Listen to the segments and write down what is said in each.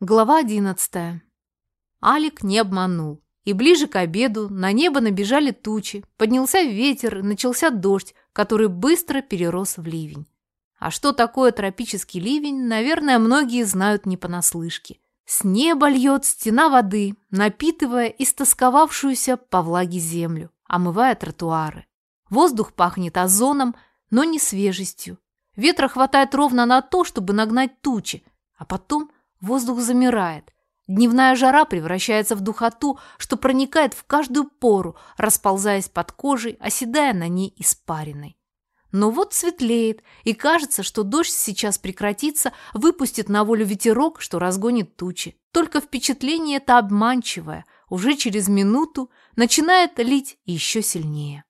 Глава одиннадцатая. Алик не обманул. И ближе к обеду на небо набежали тучи, поднялся ветер, начался дождь, который быстро перерос в ливень. А что такое тропический ливень, наверное, многие знают не понаслышке. С неба льет стена воды, напитывая истосковавшуюся по влаге землю, омывая тротуары. Воздух пахнет озоном, но не свежестью. Ветра хватает ровно на то, чтобы нагнать тучи, а потом – Воздух замирает. Дневная жара превращается в духоту, что проникает в каждую пору, расползаясь под кожей, оседая на ней испариной. Но вот светлеет, и кажется, что дождь сейчас прекратится, выпустит на волю ветерок, что разгонит тучи. Только впечатление это обманчивое, уже через минуту начинает лить еще сильнее.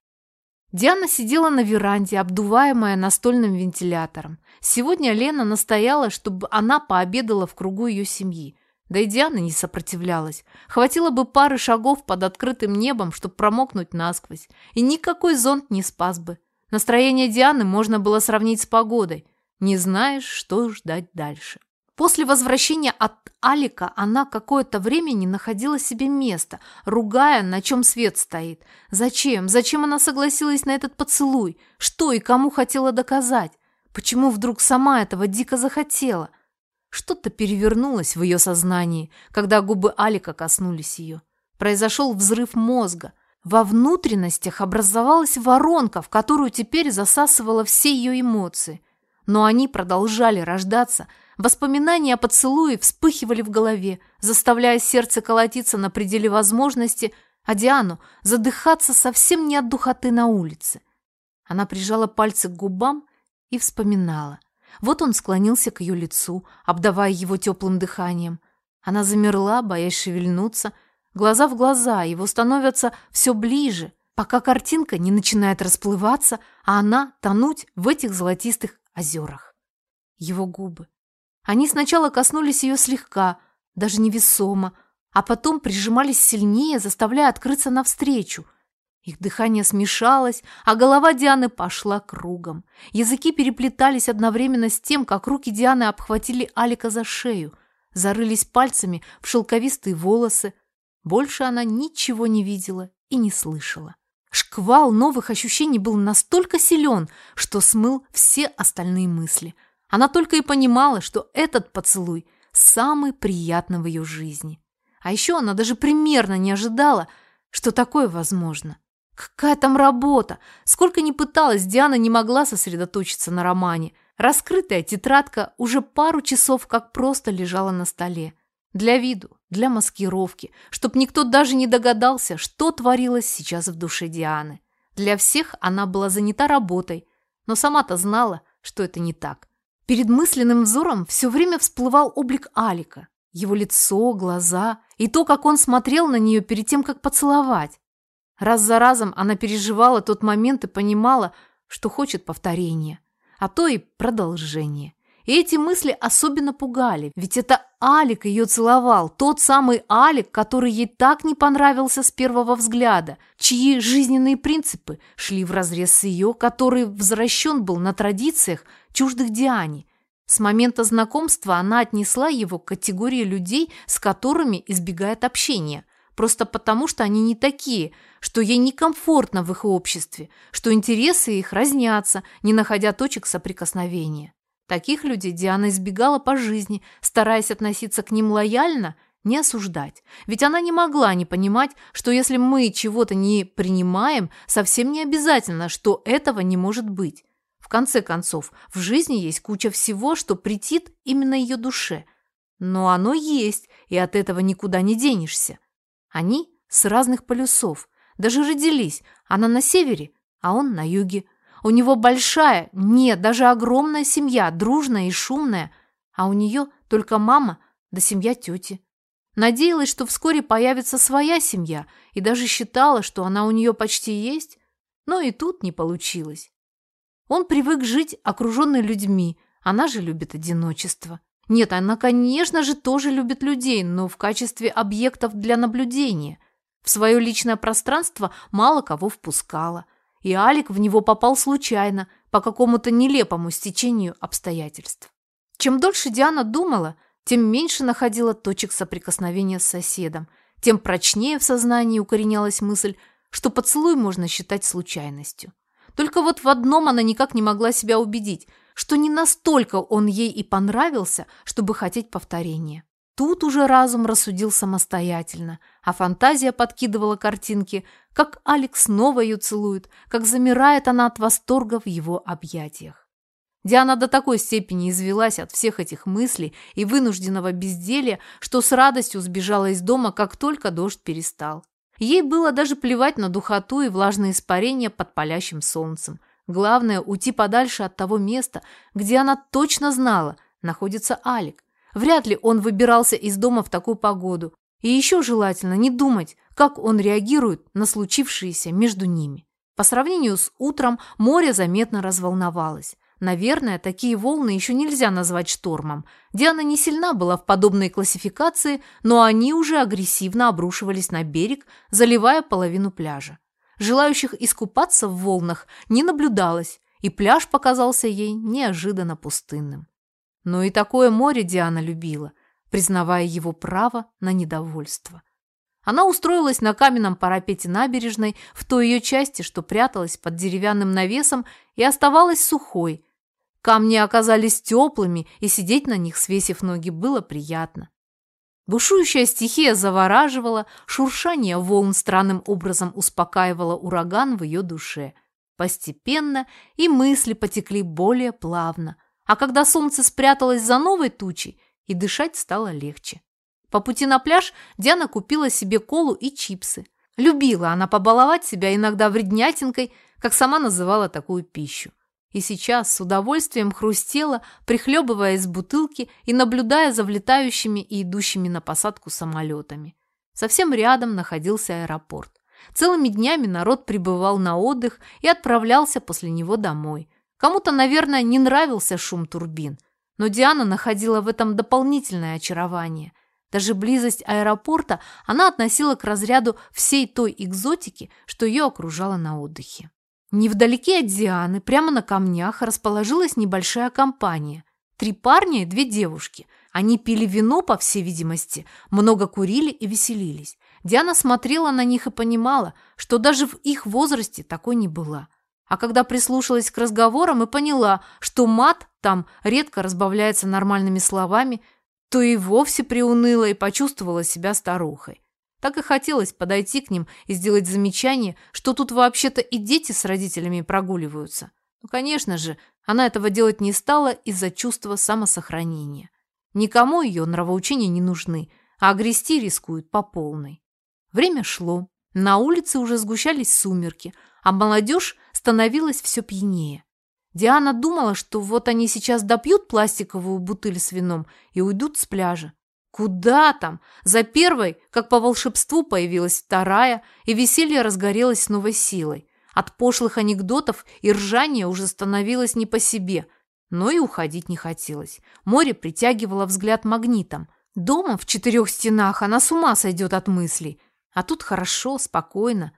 Диана сидела на веранде, обдуваемая настольным вентилятором. Сегодня Лена настояла, чтобы она пообедала в кругу ее семьи. Да и Диана не сопротивлялась. Хватило бы пары шагов под открытым небом, чтобы промокнуть насквозь. И никакой зонт не спас бы. Настроение Дианы можно было сравнить с погодой. Не знаешь, что ждать дальше. После возвращения от Алика она какое-то время не находила себе места, ругая, на чем свет стоит. Зачем? Зачем она согласилась на этот поцелуй? Что и кому хотела доказать? Почему вдруг сама этого дико захотела? Что-то перевернулось в ее сознании, когда губы Алика коснулись ее. Произошел взрыв мозга. Во внутренностях образовалась воронка, в которую теперь засасывала все ее эмоции. Но они продолжали рождаться – Воспоминания о поцелуе вспыхивали в голове, заставляя сердце колотиться на пределе возможности, а Диану задыхаться совсем не от духоты на улице. Она прижала пальцы к губам и вспоминала. Вот он склонился к ее лицу, обдавая его теплым дыханием. Она замерла, боясь шевельнуться. Глаза в глаза его становятся все ближе, пока картинка не начинает расплываться, а она тонуть в этих золотистых озерах. Его губы, они сначала коснулись ее слегка, даже невесомо, а потом прижимались сильнее, заставляя открыться навстречу. Их дыхание смешалось, а голова Дианы пошла кругом. Языки переплетались одновременно с тем, как руки Дианы обхватили Алика за шею, зарылись пальцами в шелковистые волосы. Больше она ничего не видела и не слышала. Шквал новых ощущений был настолько силен, что смыл все остальные мысли – она только и понимала, что этот поцелуй самый приятный в ее жизни. А еще она даже примерно не ожидала, что такое возможно. Какая там работа? Сколько ни пыталась, Диана не могла сосредоточиться на романе. Раскрытая тетрадка уже пару часов как просто лежала на столе. Для виду, для маскировки, чтоб никто даже не догадался, что творилось сейчас в душе Дианы. Для всех она была занята работой, но сама-то знала, что это не так. Перед мысленным взором все время всплывал облик Алика, его лицо, глаза и то, как он смотрел на нее перед тем, как поцеловать. Раз за разом она переживала тот момент и понимала, что хочет повторения, а то и продолжения. И эти мысли особенно пугали, ведь это Алик ее целовал, тот самый Алик, который ей так не понравился с первого взгляда, чьи жизненные принципы шли вразрез с ее, который возвращен был на традициях, чуждых Диане. С момента знакомства она отнесла его к категории людей, с которыми избегает общения, просто потому что они не такие, что ей некомфортно в их обществе, что интересы их разнятся, не находя точек соприкосновения. Таких людей Диана избегала по жизни, стараясь относиться к ним лояльно, не осуждать. Ведь она не могла не понимать, что если мы чего-то не принимаем, совсем не обязательно, что этого не может быть. В конце концов, в жизни есть куча всего, что претит именно ее душе. Но оно есть, и от этого никуда не денешься. Они с разных полюсов. Даже родились. Она на севере, а он на юге. У него большая, нет, даже огромная семья, дружная и шумная. А у нее только мама да семья тети. Надеялась, что вскоре появится своя семья, и даже считала, что она у нее почти есть. Но и тут не получилось. Он привык жить окруженный людьми, она же любит одиночество. Нет, она, конечно же, тоже любит людей, но в качестве объектов для наблюдения. В свое личное пространство мало кого впускала. И Алик в него попал случайно, по какому-то нелепому стечению обстоятельств. Чем дольше Диана думала, тем меньше находила точек соприкосновения с соседом, тем прочнее в сознании укоренялась мысль, что поцелуй можно считать случайностью. Только вот в одном она никак не могла себя убедить, что не настолько он ей и понравился, чтобы хотеть повторения. Тут уже разум рассудил самостоятельно, а фантазия подкидывала картинки, как Алекс снова ее целует, как замирает она от восторга в его объятиях. Диана до такой степени извелась от всех этих мыслей и вынужденного безделья, что с радостью сбежала из дома, как только дождь перестал. Ей было даже плевать на духоту и влажные испарения под палящим солнцем. Главное – уйти подальше от того места, где она точно знала, находится Алик. Вряд ли он выбирался из дома в такую погоду. И еще желательно не думать, как он реагирует на случившееся между ними. По сравнению с утром море заметно разволновалось. Наверное, такие волны еще нельзя назвать штормом. Диана не сильна была в подобной классификации, но они уже агрессивно обрушивались на берег, заливая половину пляжа. Желающих искупаться в волнах не наблюдалось, и пляж показался ей неожиданно пустынным. Но и такое море Диана любила, признавая его право на недовольство. Она устроилась на каменном парапете набережной в той ее части, что пряталась под деревянным навесом и оставалась сухой, Камни оказались теплыми, и сидеть на них, свесив ноги, было приятно. Бушующая стихия завораживала, шуршание волн странным образом успокаивало ураган в ее душе. Постепенно и мысли потекли более плавно, а когда солнце спряталось за новой тучей, и дышать стало легче. По пути на пляж Диана купила себе колу и чипсы. Любила она побаловать себя иногда вреднятинкой, как сама называла такую пищу. И сейчас с удовольствием хрустела, прихлебывая из бутылки и наблюдая за влетающими и идущими на посадку самолетами. Совсем рядом находился аэропорт. Целыми днями народ прибывал на отдых и отправлялся после него домой. Кому-то, наверное, не нравился шум турбин, но Диана находила в этом дополнительное очарование. Даже близость аэропорта она относила к разряду всей той экзотики, что ее окружало на отдыхе. Невдалеке от Дианы, прямо на камнях, расположилась небольшая компания. Три парня и две девушки. Они пили вино, по всей видимости, много курили и веселились. Диана смотрела на них и понимала, что даже в их возрасте такой не была. А когда прислушалась к разговорам и поняла, что мат там редко разбавляется нормальными словами, то и вовсе приуныла и почувствовала себя старухой. Так и хотелось подойти к ним и сделать замечание, что тут вообще-то и дети с родителями прогуливаются. Ну, конечно же, она этого делать не стала из-за чувства самосохранения. Никому ее нравоучения не нужны, а огрести рискуют по полной. Время шло. На улице уже сгущались сумерки, а молодежь становилась все пьянее. Диана думала, что вот они сейчас допьют пластиковую бутыль с вином и уйдут с пляжа. Куда там? За первой, как по волшебству, появилась вторая, и веселье разгорелось с новой силой. От пошлых анекдотов и ржания уже становилось не по себе, но и уходить не хотелось. Море притягивало взгляд магнитом. Дома в четырех стенах она с ума сойдет от мыслей. А тут хорошо, спокойно.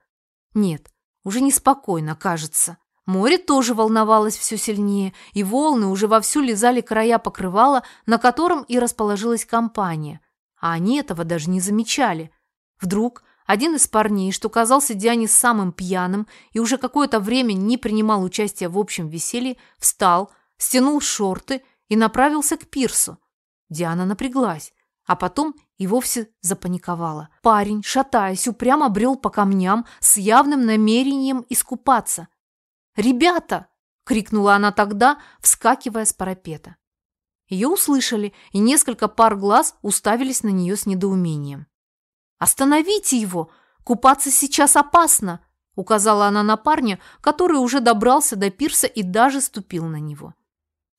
Нет, уже не спокойно, кажется. Море тоже волновалось все сильнее, и волны уже вовсю лизали края покрывала, на котором и расположилась компания. А они этого даже не замечали. Вдруг один из парней, что казался Диане самым пьяным и уже какое-то время не принимал участия в общем веселье, встал, стянул шорты и направился к пирсу. Диана напряглась, а потом и вовсе запаниковала. Парень, шатаясь, упрямо брел по камням с явным намерением искупаться – «Ребята!» – крикнула она тогда, вскакивая с парапета. Ее услышали, и несколько пар глаз уставились на нее с недоумением. «Остановите его! Купаться сейчас опасно!» – указала она на парня, который уже добрался до пирса и даже ступил на него.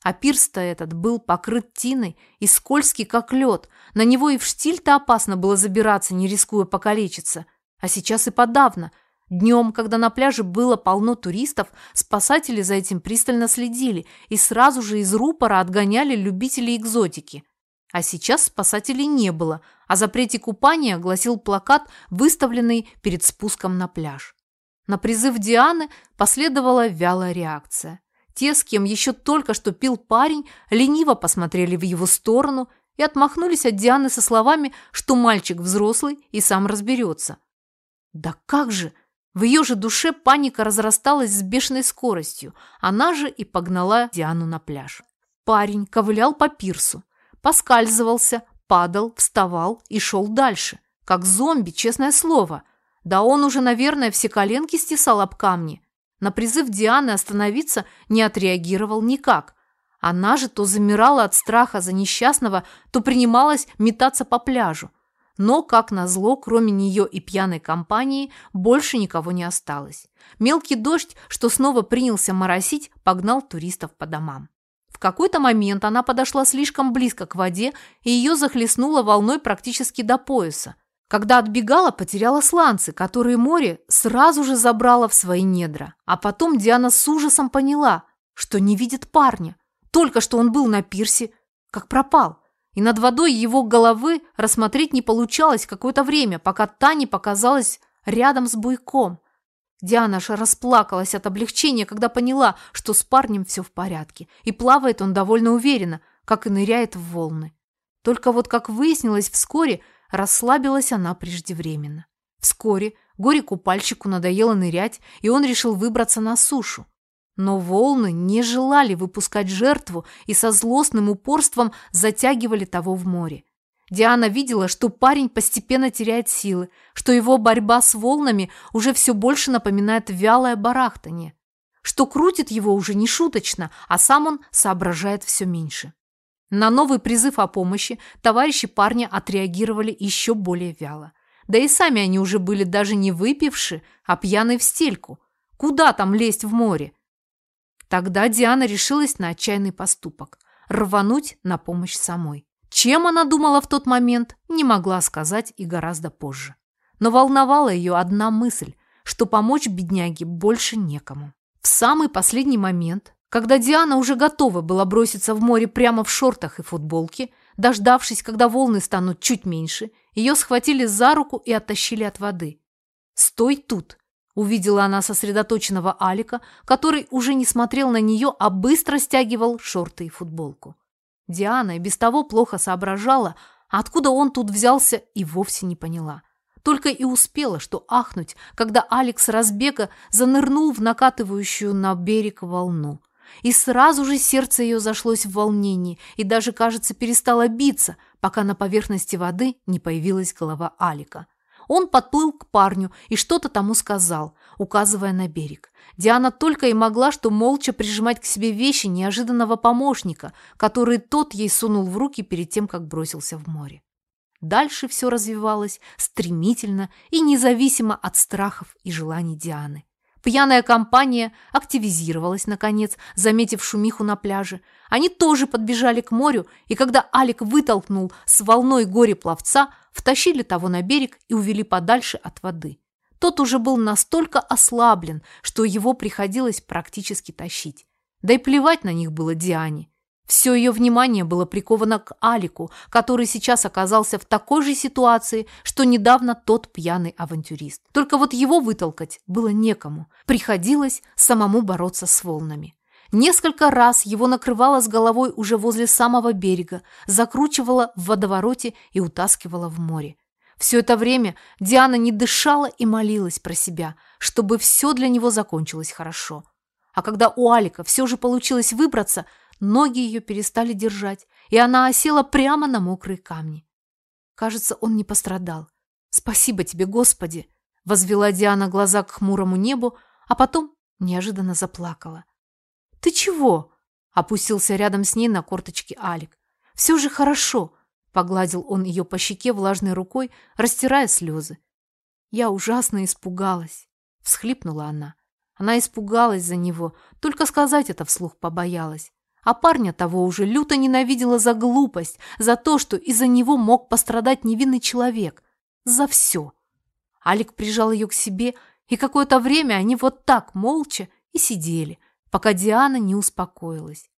А пирс-то этот был покрыт тиной и скользкий, как лед. На него и в штиль-то опасно было забираться, не рискуя покалечиться. А сейчас и подавно. Днем, когда на пляже было полно туристов, спасатели за этим пристально следили и сразу же из рупора отгоняли любителей экзотики. А сейчас спасателей не было, о запрете купания гласил плакат, выставленный перед спуском на пляж. На призыв Дианы последовала вялая реакция. Те, с кем еще только что пил парень, лениво посмотрели в его сторону и отмахнулись от Дианы со словами, что мальчик взрослый и сам разберется. Да как же! В ее же душе паника разрасталась с бешеной скоростью. Она же и погнала Диану на пляж. Парень ковылял по пирсу, поскальзывался, падал, вставал и шел дальше. Как зомби, честное слово. Да он уже, наверное, все коленки стесал об камни. На призыв Дианы остановиться не отреагировал никак. Она же то замирала от страха за несчастного, то принималась метаться по пляжу. Но, как назло, кроме нее и пьяной компании, больше никого не осталось. Мелкий дождь, что снова принялся моросить, погнал туристов по домам. В какой-то момент она подошла слишком близко к воде, и ее захлестнуло волной практически до пояса. Когда отбегала, потеряла сланцы, которые море сразу же забрало в свои недра. А потом Диана с ужасом поняла, что не видит парня. Только что он был на пирсе, как пропал и над водой его головы рассмотреть не получалось какое-то время, пока та не показалась рядом с буйком. Диана аж расплакалась от облегчения, когда поняла, что с парнем все в порядке, и плавает он довольно уверенно, как и ныряет в волны. Только вот, как выяснилось вскоре, расслабилась она преждевременно. Вскоре горе-купальщику надоело нырять, и он решил выбраться на сушу. Но волны не желали выпускать жертву и со злостным упорством затягивали того в море. Диана видела, что парень постепенно теряет силы, что его борьба с волнами уже все больше напоминает вялое барахтание, что крутит его уже не шуточно, а сам он соображает все меньше. На новый призыв о помощи товарищи парня отреагировали еще более вяло. Да и сами они уже были даже не выпивши, а пьяны в стельку. Куда там лезть в море? Тогда Диана решилась на отчаянный поступок – рвануть на помощь самой. Чем она думала в тот момент, не могла сказать и гораздо позже. Но волновала ее одна мысль, что помочь бедняге больше некому. В самый последний момент, когда Диана уже готова была броситься в море прямо в шортах и футболке, дождавшись, когда волны станут чуть меньше, ее схватили за руку и оттащили от воды. «Стой тут!» Увидела она сосредоточенного Алика, который уже не смотрел на нее, а быстро стягивал шорты и футболку. Диана и без того плохо соображала, откуда он тут взялся, и вовсе не поняла. Только и успела, что ахнуть, когда Алекс разбега занырнул в накатывающую на берег волну. И сразу же сердце ее зашлось в волнении и даже, кажется, перестало биться, пока на поверхности воды не появилась голова Алика. Он подплыл к парню и что-то тому сказал, указывая на берег. Диана только и могла что молча прижимать к себе вещи неожиданного помощника, который тот ей сунул в руки перед тем, как бросился в море. Дальше все развивалось стремительно и независимо от страхов и желаний Дианы. Пьяная компания активизировалась, наконец, заметив шумиху на пляже. Они тоже подбежали к морю, и когда Алик вытолкнул с волной горе-пловца, втащили того на берег и увели подальше от воды. Тот уже был настолько ослаблен, что его приходилось практически тащить. Да и плевать на них было Диане. Все ее внимание было приковано к Алику, который сейчас оказался в такой же ситуации, что недавно тот пьяный авантюрист. Только вот его вытолкать было некому. Приходилось самому бороться с волнами. Несколько раз его накрывало с головой уже возле самого берега, закручивало в водовороте и утаскивало в море. Все это время Диана не дышала и молилась про себя, чтобы все для него закончилось хорошо. А когда у Алика все же получилось выбраться – Ноги ее перестали держать, и она осела прямо на мокрые камни. Кажется, он не пострадал. «Спасибо тебе, Господи!» Возвела Диана глаза к хмурому небу, а потом неожиданно заплакала. «Ты чего?» Опустился рядом с ней на корточки Алик. «Все же хорошо!» Погладил он ее по щеке влажной рукой, растирая слезы. «Я ужасно испугалась!» Всхлипнула она. Она испугалась за него, только сказать это вслух побоялась. А парня того уже люто ненавидела за глупость, за то, что из-за него мог пострадать невинный человек. За все. Алик прижал ее к себе, и какое-то время они вот так молча и сидели, пока Диана не успокоилась.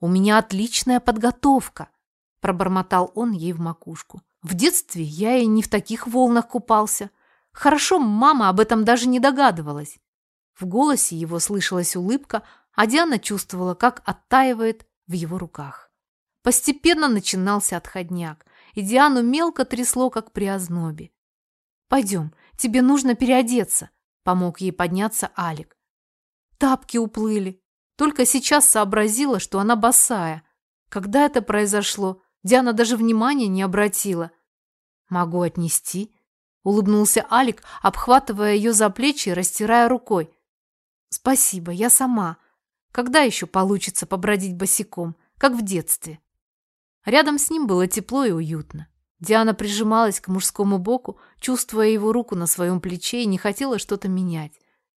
«У меня отличная подготовка», – пробормотал он ей в макушку. «В детстве я и не в таких волнах купался. Хорошо, мама об этом даже не догадывалась». В голосе его слышалась улыбка, а Диана чувствовала, как оттаивает в его руках. Постепенно начинался отходняк, и Диану мелко трясло, как при ознобе. «Пойдем, тебе нужно переодеться», – помог ей подняться Алик. Тапки уплыли. Только сейчас сообразила, что она босая. Когда это произошло, Диана даже внимания не обратила. «Могу отнести», – улыбнулся Алик, обхватывая ее за плечи и растирая рукой. «Спасибо, я сама. Когда еще получится побродить босиком, как в детстве?» Рядом с ним было тепло и уютно. Диана прижималась к мужскому боку, чувствуя его руку на своем плече и не хотела что-то менять.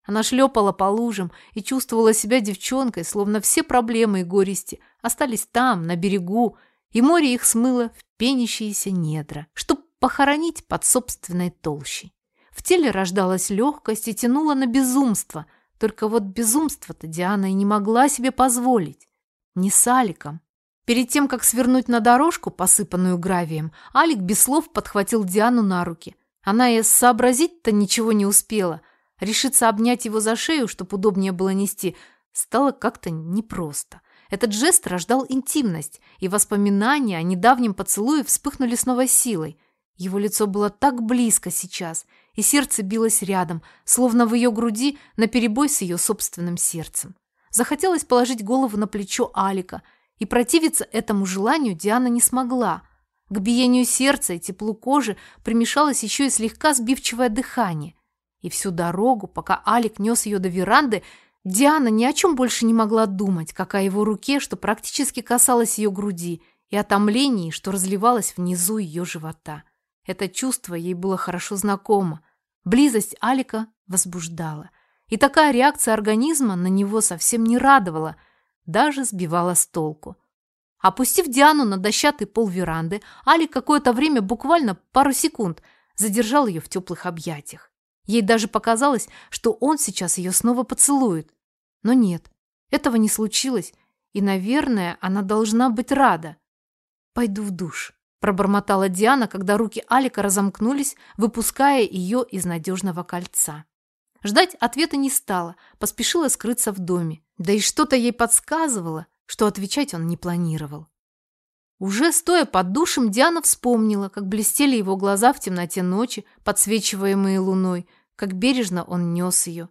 Она шлепала по лужам и чувствовала себя девчонкой, словно все проблемы и горести остались там, на берегу, и море их смыло в пенящиеся недра, чтоб похоронить под собственной толщей. В теле рождалась легкость и тянула на безумство, только вот безумство-то Диана и не могла себе позволить. Не с Аликом. Перед тем, как свернуть на дорожку, посыпанную гравием, Алик без слов подхватил Диану на руки. Она и сообразить-то ничего не успела. Решиться обнять его за шею, чтобы удобнее было нести, стало как-то непросто. Этот жест рождал интимность, и воспоминания о недавнем поцелуе вспыхнули с новой силой. Его лицо было так близко сейчас, и сердце билось рядом, словно в ее груди наперебой с ее собственным сердцем. Захотелось положить голову на плечо Алика – и противиться этому желанию Диана не смогла. К биению сердца и теплу кожи примешалось еще и слегка сбивчивое дыхание. И всю дорогу, пока Алик нес ее до веранды, Диана ни о чем больше не могла думать, как о его руке, что практически касалось ее груди, и о томлении, что разливалось внизу ее живота. Это чувство ей было хорошо знакомо. Близость Алика возбуждала. И такая реакция организма на него совсем не радовала – даже сбивала с толку. Опустив Диану на дощатый пол веранды, Али какое-то время, буквально пару секунд, задержал ее в теплых объятиях. Ей даже показалось, что он сейчас ее снова поцелует. Но нет, этого не случилось, и, наверное, она должна быть рада. «Пойду в душ», – пробормотала Диана, когда руки Алика разомкнулись, выпуская ее из надежного кольца. Ждать ответа не стала, поспешила скрыться в доме. Да и что-то ей подсказывало, что отвечать он не планировал. Уже стоя под душем, Диана вспомнила, как блестели его глаза в темноте ночи, подсвечиваемые луной, как бережно он нес ее.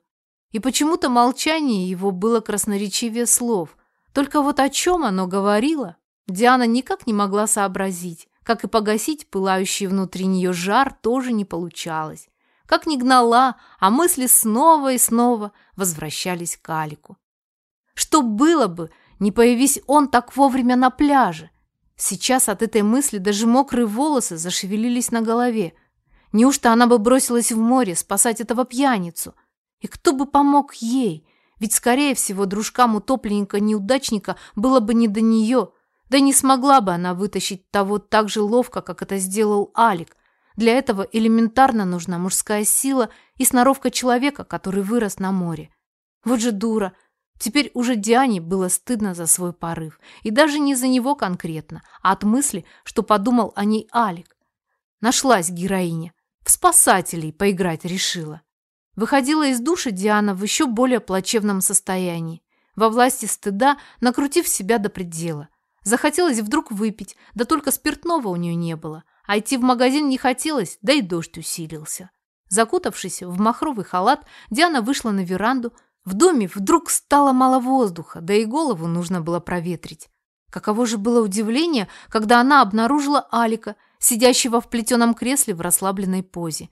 И почему-то молчание его было красноречивее слов. Только вот о чем оно говорило, Диана никак не могла сообразить. Как и погасить пылающий внутри нее жар тоже не получалось. Как ни гнала, а мысли снова и снова возвращались к Алику. Что было бы, не появись он так вовремя на пляже? Сейчас от этой мысли даже мокрые волосы зашевелились на голове. Неужто она бы бросилась в море спасать этого пьяницу? И кто бы помог ей? Ведь, скорее всего, дружкам утопленника-неудачника было бы не до нее. Да не смогла бы она вытащить того так же ловко, как это сделал Алик. Для этого элементарно нужна мужская сила и сноровка человека, который вырос на море. Вот же дура, Теперь уже Диане было стыдно за свой порыв. И даже не за него конкретно, а от мысли, что подумал о ней Алик. Нашлась героиня. В спасателей поиграть решила. Выходила из души Диана в еще более плачевном состоянии. Во власти стыда, накрутив себя до предела. Захотелось вдруг выпить, да только спиртного у нее не было. А идти в магазин не хотелось, да и дождь усилился. Закутавшись в махровый халат, Диана вышла на веранду, в доме вдруг стало мало воздуха, да и голову нужно было проветрить. Каково же было удивление, когда она обнаружила Алика, сидящего в плетеном кресле в расслабленной позе.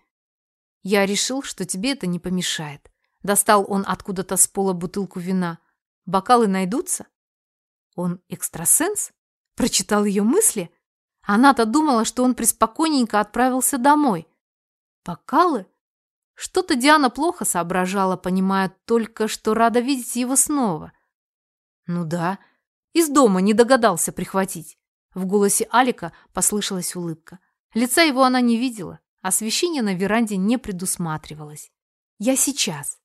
«Я решил, что тебе это не помешает». Достал он откуда-то с пола бутылку вина. «Бокалы найдутся?» «Он экстрасенс?» Прочитал ее мысли? Она-то думала, что он преспокойненько отправился домой. «Бокалы?» Что-то Диана плохо соображала, понимая только, что рада видеть его снова. Ну да, из дома не догадался прихватить. В голосе Алика послышалась улыбка. Лица его она не видела, освещение на веранде не предусматривалось. «Я сейчас».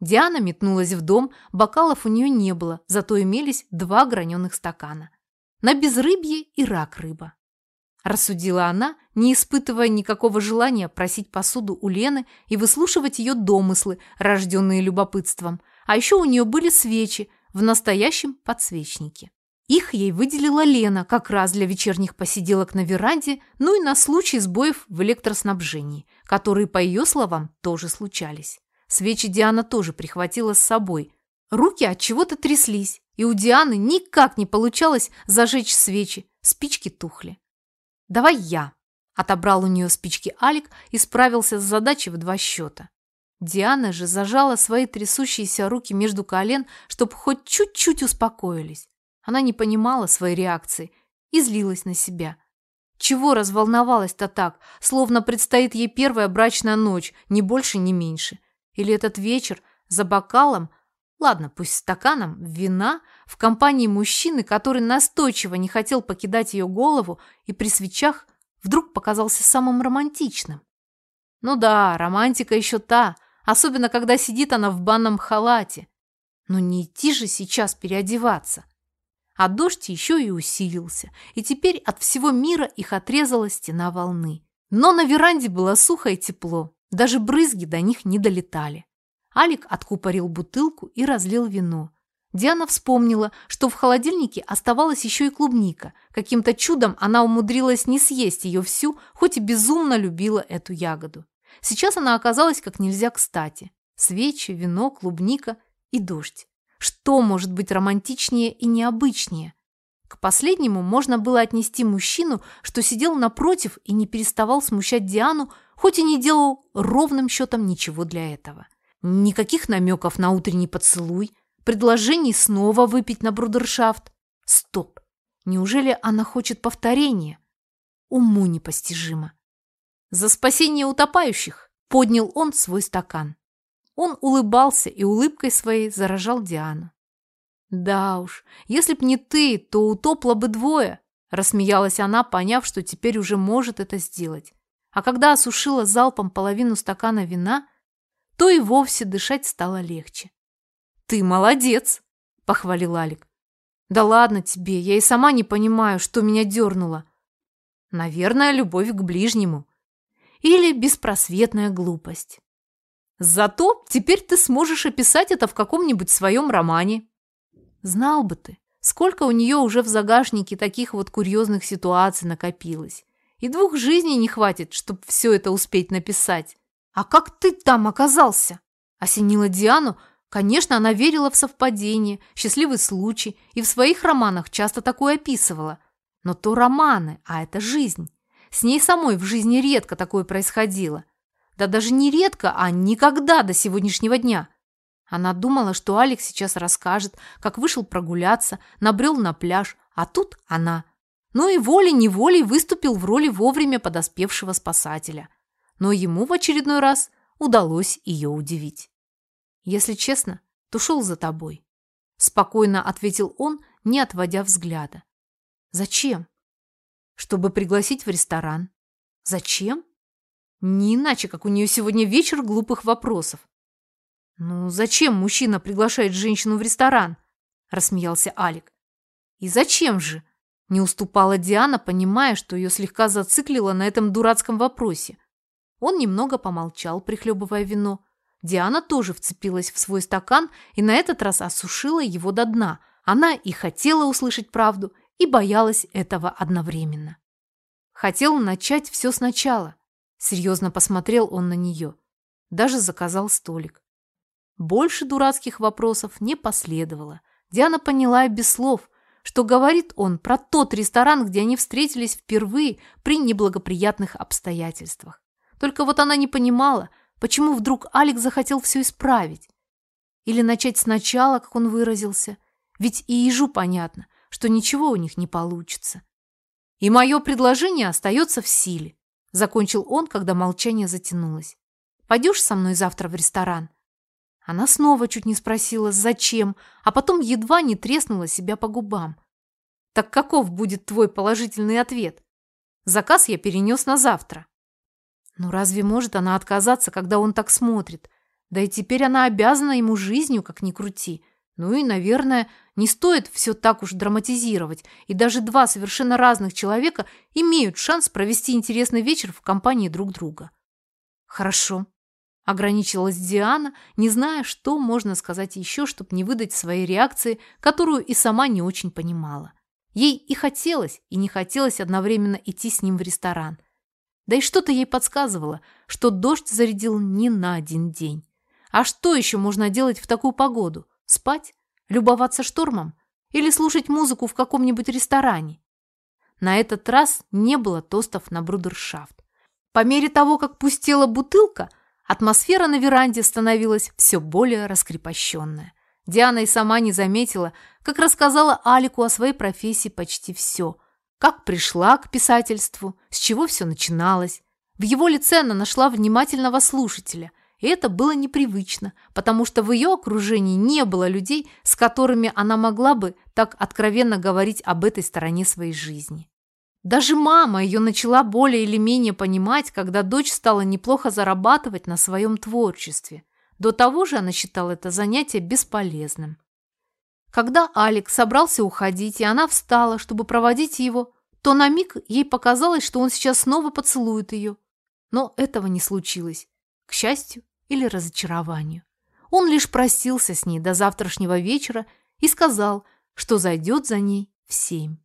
Диана метнулась в дом, бокалов у нее не было, зато имелись два граненых стакана. На безрыбье и рак рыба рассудила она, не испытывая никакого желания просить посуду у Лены и выслушивать ее домыслы, рожденные любопытством. А еще у нее были свечи в настоящем подсвечнике. Их ей выделила Лена как раз для вечерних посиделок на веранде, ну и на случай сбоев в электроснабжении, которые, по ее словам, тоже случались. Свечи Диана тоже прихватила с собой. Руки от чего-то тряслись, и у Дианы никак не получалось зажечь свечи, спички тухли. «Давай я», – отобрал у нее спички Алик и справился с задачей в два счета. Диана же зажала свои трясущиеся руки между колен, чтобы хоть чуть-чуть успокоились. Она не понимала своей реакции и злилась на себя. Чего разволновалась-то так, словно предстоит ей первая брачная ночь, ни больше, ни меньше. Или этот вечер за бокалом, ладно, пусть стаканом, вина в компании мужчины, который настойчиво не хотел покидать ее голову и при свечах вдруг показался самым романтичным. Ну да, романтика еще та, особенно когда сидит она в банном халате. Но не идти же сейчас переодеваться. А дождь еще и усилился, и теперь от всего мира их отрезала стена волны. Но на веранде было сухо и тепло, даже брызги до них не долетали. Алик откупорил бутылку и разлил вино. Диана вспомнила, что в холодильнике оставалась еще и клубника. Каким-то чудом она умудрилась не съесть ее всю, хоть и безумно любила эту ягоду. Сейчас она оказалась как нельзя кстати. Свечи, вино, клубника и дождь. Что может быть романтичнее и необычнее? К последнему можно было отнести мужчину, что сидел напротив и не переставал смущать Диану, хоть и не делал ровным счетом ничего для этого. Никаких намеков на утренний поцелуй, предложений снова выпить на брудершафт. Стоп! Неужели она хочет повторения? Уму непостижимо. За спасение утопающих поднял он свой стакан. Он улыбался и улыбкой своей заражал Диану. «Да уж, если б не ты, то утопло бы двое», – рассмеялась она, поняв, что теперь уже может это сделать. А когда осушила залпом половину стакана вина, то и вовсе дышать стало легче. «Ты молодец!» – похвалил Алик. «Да ладно тебе, я и сама не понимаю, что меня дернуло. Наверное, любовь к ближнему. Или беспросветная глупость. Зато теперь ты сможешь описать это в каком-нибудь своем романе. Знал бы ты, сколько у нее уже в загашнике таких вот курьезных ситуаций накопилось. И двух жизней не хватит, чтобы все это успеть написать. А как ты там оказался? Осенила Диану. Конечно, она верила в совпадение, счастливый случай, и в своих романах часто такое описывала. Но то романы, а это жизнь. С ней самой в жизни редко такое происходило. Да даже не редко, а никогда до сегодняшнего дня. Она думала, что Алекс сейчас расскажет, как вышел прогуляться, набрел на пляж, а тут она. Ну и волей-неволей выступил в роли вовремя подоспевшего спасателя. Но ему в очередной раз удалось ее удивить. «Если честно, то шел за тобой», – спокойно ответил он, не отводя взгляда. «Зачем?» «Чтобы пригласить в ресторан». «Зачем?» Не иначе, как у нее сегодня вечер глупых вопросов. «Ну, зачем мужчина приглашает женщину в ресторан?» – рассмеялся Алик. «И зачем же?» – не уступала Диана, понимая, что ее слегка зациклило на этом дурацком вопросе. Он немного помолчал, прихлебывая вино. Диана тоже вцепилась в свой стакан и на этот раз осушила его до дна. Она и хотела услышать правду, и боялась этого одновременно. Хотела начать все сначала, Серьезно посмотрел он на нее. Даже заказал столик. Больше дурацких вопросов не последовало. Диана поняла и без слов, что говорит он про тот ресторан, где они встретились впервые при неблагоприятных обстоятельствах. Только вот она не понимала, почему вдруг Алекс захотел все исправить. Или начать сначала, как он выразился. Ведь и ежу понятно, что ничего у них не получится. И мое предложение остается в силе. Закончил он, когда молчание затянулось. «Пойдешь со мной завтра в ресторан?» Она снова чуть не спросила «зачем?», а потом едва не треснула себя по губам. «Так каков будет твой положительный ответ?» «Заказ я перенес на завтра». Ну разве может она отказаться, когда он так смотрит? Да и теперь она обязана ему жизнью, как ни крути. Ну и, наверное, не стоит все так уж драматизировать, и даже два совершенно разных человека имеют шанс провести интересный вечер в компании друг друга. Хорошо. Ограничилась Диана, не зная, что можно сказать еще, чтобы не выдать своей реакции, которую и сама не очень понимала. Ей и хотелось, и не хотелось одновременно идти с ним в ресторан. Да и что-то ей подсказывало, что дождь зарядил не на один день. А что еще можно делать в такую погоду? Спать? Любоваться штормом? Или слушать музыку в каком-нибудь ресторане? На этот раз не было тостов на брудершафт. По мере того, как пустела бутылка, атмосфера на веранде становилась все более раскрепощенная. Диана и сама не заметила, как рассказала Алику о своей профессии почти все – как пришла к писательству, с чего все начиналось. В его лице она нашла внимательного слушателя, и это было непривычно, потому что в ее окружении не было людей, с которыми она могла бы так откровенно говорить об этой стороне своей жизни. Даже мама ее начала более или менее понимать, когда дочь стала неплохо зарабатывать на своем творчестве. До того же она считала это занятие бесполезным. Когда Алекс собрался уходить, и она встала, чтобы проводить его, то на миг ей показалось, что он сейчас снова поцелует ее. Но этого не случилось, к счастью или разочарованию. Он лишь просился с ней до завтрашнего вечера и сказал, что зайдет за ней в семь.